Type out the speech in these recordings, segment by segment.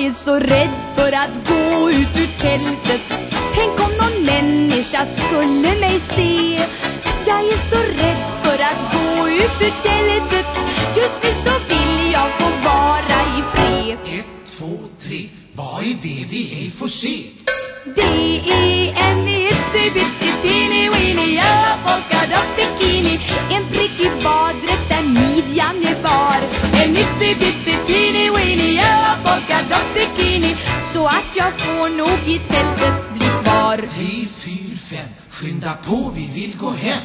Jag är så rädd för att gå ut ur tältet. Tänk om någon människa skulle mig se. Jag är så rädd för att gå ut ur tältet. Just nu så vill jag få vara i fred. Ett, två, tre, vad är det vi ej får se? Tre, fyra, fem, skynda på, vi vill gå hem.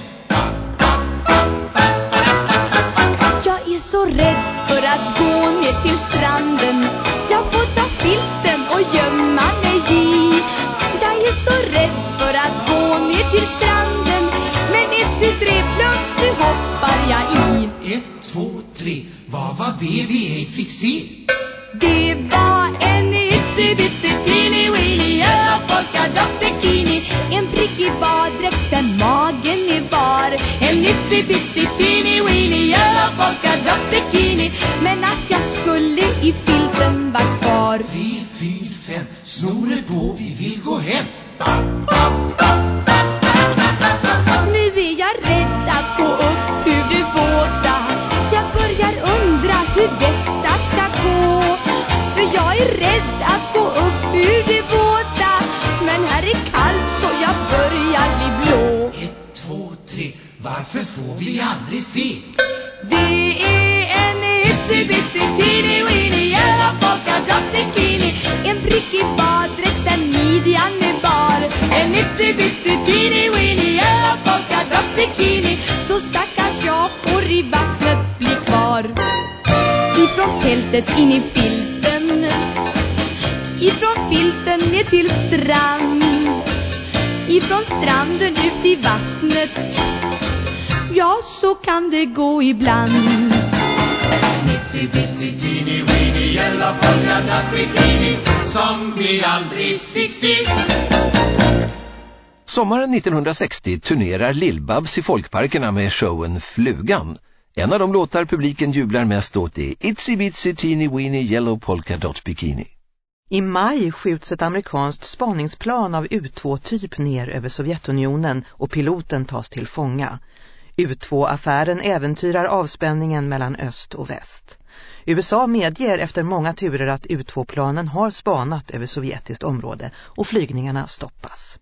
Jag är så rädd för att gå ner till stranden. Jag får ta filten och gömma mig i. Jag är så rädd för att gå ner till stranden. Men ett, tu, tre, plums, nu hoppar jag i. Ett, två, tre, vad var det vi ej fick se? Det var en itsy itsy bitsy teeny weeny yellow polka dot bikini Men att jag skulle i filten var kvar. Tre, fyra, fem, snoret varför får vi aldrig se? Det är en itsy bitsy teeny weeny yellow polka dot bikini En prickig baddräkt där midjan är bar. En itsy bitsy teeny weeny yellow polka dot bikini Så stackars jag får i vattnet bli kvar. Ifrån tältet in i filten. Ifrån filten ner till strand. Ifrån stranden ut i vattnet. Ja, så kan det gå ibland bitsy teeny weeny yellow polka dot bikini som vi aldrig fick se. Sommaren 1960 turnerar Lill-Babs i folkparkerna med showen Flugan. En av de låtar publiken jublar mest åt är Itsy Bitsy Teeny Weeny Yellow Polka Dot Bikini. I maj skjuts ett amerikanskt spaningsplan av U2-typ ner över Sovjetunionen och piloten tas till fånga. U2-affären äventyrar avspänningen mellan öst och väst. USA medger efter många turer att U2-planen har spanat över sovjetiskt område och flygningarna stoppas.